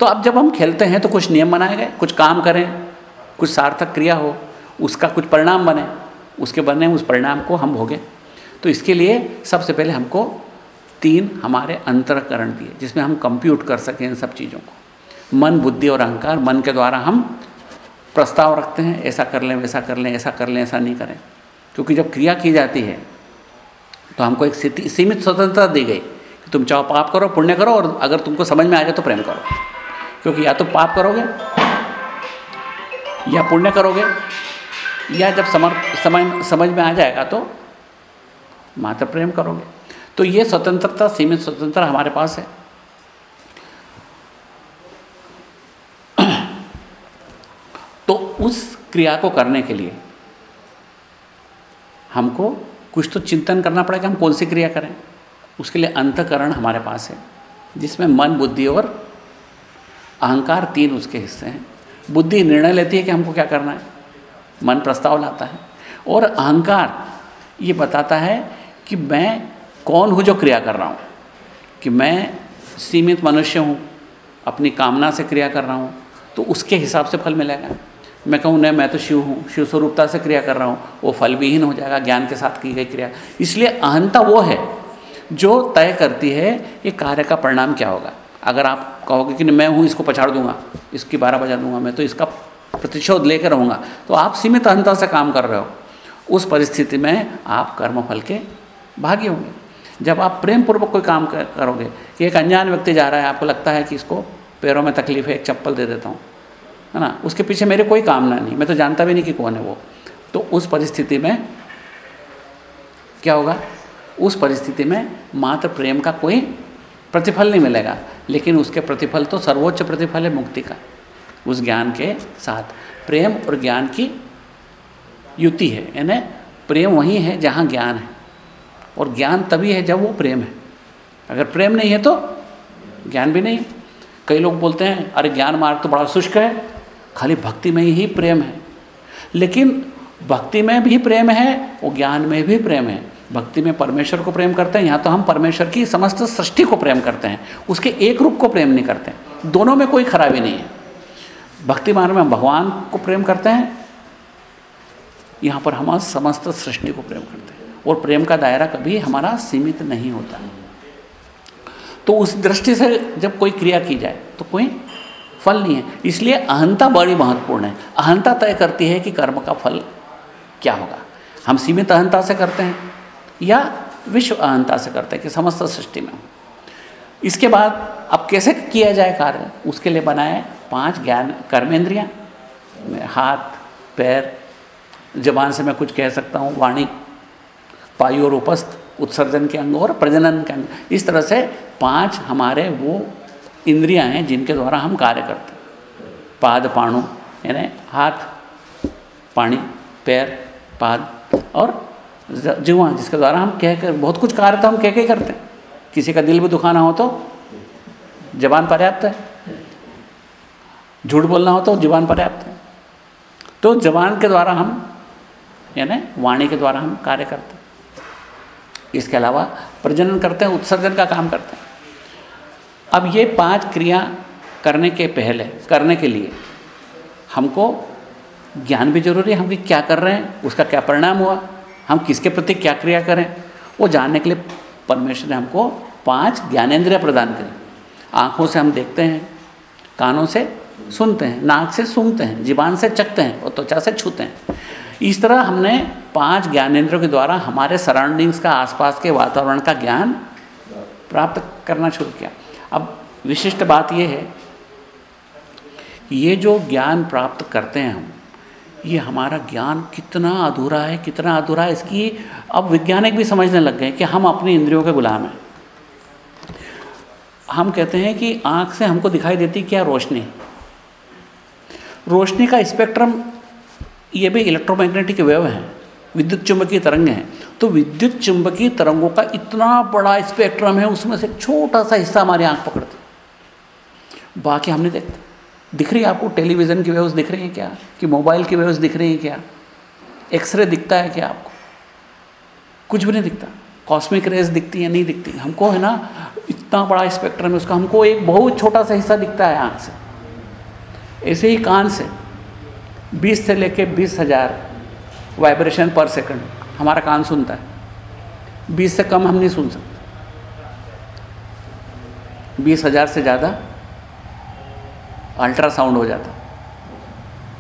तो अब जब हम खेलते हैं तो कुछ नियम बनाए गए, कुछ काम करें, कुछ सार्थक क्रिया हो, उसका कुछ परिणाम बने। उसके बनने उस परिणाम को हम भोगें। तो इसके लिए सबसे पहले हमको तीन हमारे अंतरकरण दिए, जिसमें हम कंप्यूट कर सकें इन सब चीज़ों को। मन, बुद्धि और अहंकार, मन के द्वारा हम प्रस्ताव रखते हैं, ऐसा कर लें, वैसा कर लें, ऐसा कर लें, ऐसा नहीं करें। क्योंकि जब क्रिया की जाती है तो हमको एक सीमित स्वतंत्रता दी गई कि तुम चाहो पाप करो, पुण्य करो, और अगर तुमको समझ में आ जाए तो प्रेम करो। क्योंकि या तो पाप करोगे, या पुण्य करोगे या जब समर समझ समझ में आ जाएगा तो मात्र प्रेम करोगे। तो ये स्वतंत्रता, सीमित स्वतंत्रता हमारे पास है। तो उस क्रिया को करने के लिए हमको कुछ तो चिंतन करना पड़ेगा, हम कौन सी क्रिया करें। उसके लिए अंतकरण हमारे पास है, जिसमें मन, बुद्धि और अहंकार तीन उसके हिस्से हैं। बुद्धि निर्णय लेती है कि हमको क्या करना है। मन प्रस्ताव लाता है। और अहंकार ये बताता है कि मैं कौन हूँ जो क्रिया कर रहा हूँ? कि मैं सीमित मनुष्य हूँ, अपनी कामना से क्रिया कर रहा हूँ तो उसके हिसाब से फल मिलेगा। मैं कहूँ, नहीं, मैं तो शिव हूँ, शिव स्वरूपता से क्रिया कर रहा हूँ, वो फल विहीन हो जाएगा, ज्ञान के साथ की गई क्रिया। इसलिए अहंता वो है जो तय करती है ये कार्य का परिणाम क्या होगा। अगर आप कहोगे कि मैं हूँ, इसको पछाड़ दूँगा, इसकी बारह बजा दूँगा मैं तो इसका प्रतिशोध लेकर रहूँगा तो आप सीमित अहंता से काम कर रहे हो। उस परिस्थिति में आप कर्मफल के भागी होंगे। जब आप प्रेम पूर्वक कोई काम कर, करोगे कि एक अनजान व्यक्ति जा रहा है आपको लगता है कि इसको पैरों में तकलीफ़ है एक चप्पल दे देता हूँ है ना? उसके पीछे मेरे कोई कामना नहीं मैं तो जानता भी नहीं कि कौन है वो। तो उस परिस्थिति में क्या होगा? उस परिस्थिति में मात्र प्रेम का कोई प्रतिफल नहीं मिलेगा। लेकिन उसके प्रतिफल तो सर्वोच्च प्रतिफल है मुक्ति का। उस ज्ञान के साथ। प्रेम और ज्ञान की युति है, यानी प्रेम वही है जहाँ ज्ञान है। और ज्ञान तभी है जब वो प्रेम है। अगर प्रेम नहीं है तो ज्ञान भी नहीं। कई लोग बोलते हैं, अरे, ज्ञान मार्ग तो बड़ा शुष्क है। खाली भक्ति में ही प्रेम है। लेकिन भक्ति में भी प्रेम है और ज्ञान में भी प्रेम है। भक्ति में परमेश्वर को प्रेम करते हैं, यहाँ तो हम परमेश्वर की समस्त सृष्टि को प्रेम करते हैं। उसके एक रूप को प्रेम नहीं करते दोनों में कोई खराबी नहीं है। भक्ति मार्ग में हम भगवान को प्रेम करते हैं, यहाँ पर हम समस्त सृष्टि को प्रेम करते हैं। और प्रेम का दायरा कभी हमारा सीमित नहीं होता। तो उस दृष्टि से जब कोई क्रिया की जाए तो कोई फल नहीं है। इसलिए अहंता बड़ी महत्वपूर्ण है। अहंता तय करती है कि कर्म का फल क्या होगा। हम सीमित अहंता से करते हैं, या विश्व अहंता से करते हैं कि समस्त सृष्टि में। इसके बाद अब कैसे किया जाए कार्य? उसके लिए बनाए पाँच ज्ञान कर्मेंद्रियाँ, हाथ, पैर, जबान से मैं कुछ कह सकता हूँ, वाणी, पायु और उपस्थ, उत्सर्जन के अंग और प्रजनन के अंग। इस तरह से पाँच हमारे वो इंद्रियाँ हैं जिनके द्वारा हम कार्य करते हैं। पाद, पाणु, यानी हाथ पानी पैर, पाद और जुआ जिसके द्वारा हम कह कर, बहुत कुछ कार्य तो हम कह के करते हैं। किसी का दिल भी दुखाना हो तो जबान पर्याप्त है। झूठ बोलना हो तो जबान पर्याप्त है तो। जबान के द्वारा हम, यानी वाणी के द्वारा हम कार्य करते हैं। इसके अलावा प्रजनन करते हैं, उत्सर्जन का काम करते हैं। अब ये पाँच क्रिया करने के पहले, करने के लिए हमको ज्ञान भी ज़रूरी है, हम कि क्या कर रहे हैं, उसका क्या परिणाम हुआ, हम किसके प्रति क्या क्रिया करें, वो जानने के लिए परमेश्वर ने हमको पाँच ज्ञानेंद्रिय प्रदान करी। आँखों से हम देखते हैं, कानों से सुनते हैं, नाक से सूंघते हैं जीवान से चखते हैं और त्वचा से छूते हैं। इस तरह हमने पाँच ज्ञानेंद्रियों के द्वारा हमारे सराउंडिंग्स का, आसपास के वातावरण का ज्ञान प्राप्त करना शुरू किया। अब विशिष्ट बात यह है ये जो ज्ञान प्राप्त करते हैं हम, ये हमारा ज्ञान कितना अधूरा है, कितना अधूरा है, इसकी अब वैज्ञानिक भी समझने लग गए कि हम अपने इंद्रियों के गुलाम हैं। हम कहते हैं कि आँख से हमको दिखाई देती क्या रोशनी? रोशनी का स्पेक्ट्रम ये भी इलेक्ट्रोमैग्नेटिक वेव है, विद्युत चुंबकीय तरंग हैं। तो विद्युत चुंबकीय तरंगों का इतना बड़ा स्पेक्ट्रम है, उसमें से छोटा सा हिस्सा हमारी आँख पकड़ती बाकी हमने देखते दिख रही है आपको? टेलीविज़न की वेव्स दिख रही हैं क्या? कि मोबाइल की वेव्स दिख रही हैं क्या? एक्सरे दिखता है क्या आपको? कुछ भी नहीं दिखता। कॉस्मिक रेज दिखती है, नहीं दिखती। हमको है ना, इतना बड़ा स्पेक्ट्रम है, उसका हमको एक बहुत छोटा सा हिस्सा दिखता है आँख से। ऐसे ही कान से 20 से लेके बीस हज़ार वाइब्रेशन पर सेकंड हमारा कान सुनता है। 20 से कम हम नहीं सुन सकते। बीस हज़ार से ज़्यादा अल्ट्रासाउंड हो जाता।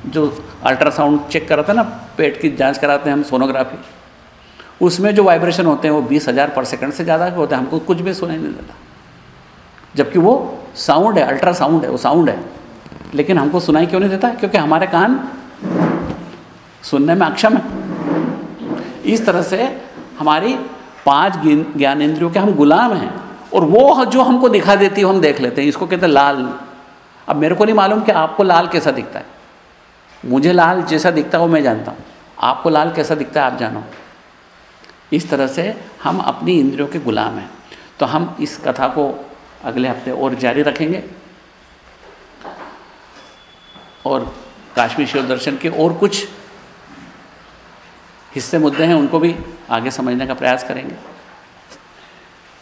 जो अल्ट्रासाउंड चेक कराते हैं ना, पेट की जाँच कराते हैं हम, सोनोग्राफी। उसमें जो वाइब्रेशन होते हैं वो बीस हज़ार पर सेकंड से ज़्यादा होते हैं, हमको कुछ भी सुनाई नहीं देता। जबकि वो साउंड है, अल्ट्रासाउंड है, वो साउंड है। लेकिन हमको सुनाई क्यों नहीं देता? क्योंकि हमारे कान सुनने में अक्षम है। इस तरह से हमारी पाँच ज्ञान इंद्रियों के हम गुलाम हैं और वो जो हमको दिखा देती है, हम देख लेते हैं। इसको कहते हैं लाल। अब मेरे को नहीं मालूम कि आपको लाल कैसा दिखता है। मुझे लाल जैसा दिखता है, वो मैं जानता हूँ। आपको लाल कैसा दिखता है, आप जानो। इस तरह से हम अपनी इंद्रियों के गुलाम हैं। तो हम इस कथा को अगले हफ़्ते और जारी रखेंगे। और काश्मीर शिव दर्शन के और कुछ हिस्से मुद्दे हैं, उनको भी आगे समझने का प्रयास करेंगे।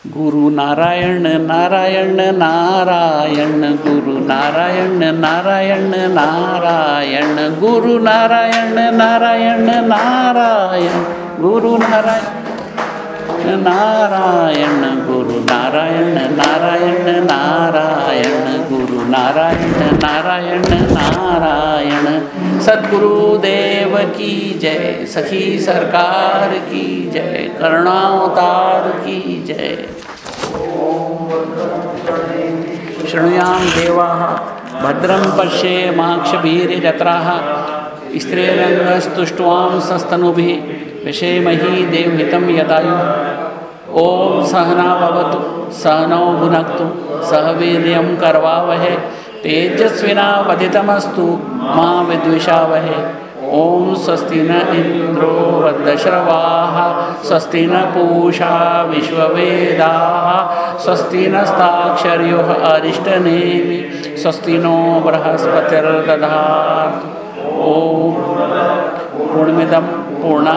गुरु नारायण नारायण नारायण, गुरु नारायण नारायण नारायण, गुरु नारायण नारायण नारायण, गुरु नारायण नारायण, गुरु नारायण नारायण नारायण, गुरु नारायण नारायण नारायण। सदगुरुदेव की जय, सखी सरकार की जय, करुणावतार की जय। शृणुयां देवाः, भद्रं पश्येमाक्षभीर्यजत्राः स्त्रीरङ्गस्तुष्ट्वां सस्तनुभिः, विषेमही देवहितं यदायु। ॐ सहना भवतु, सहनौ भुनक्तु, सह वीर्यं करवावहे तेजस्विनावधितमस्तु मा विद्विषावहे। ॐ स्वस्ति न इंद्रो वद्दश्रवाः स्वस्ति न पूषा विश्ववेदाः, स्वस्ति नस्ताक्षर्योः अरिष्टनेमि, स्वस्ति नो बृहस्पतिर्दधातु। ॐ पूर्णमिदं पूर्णा।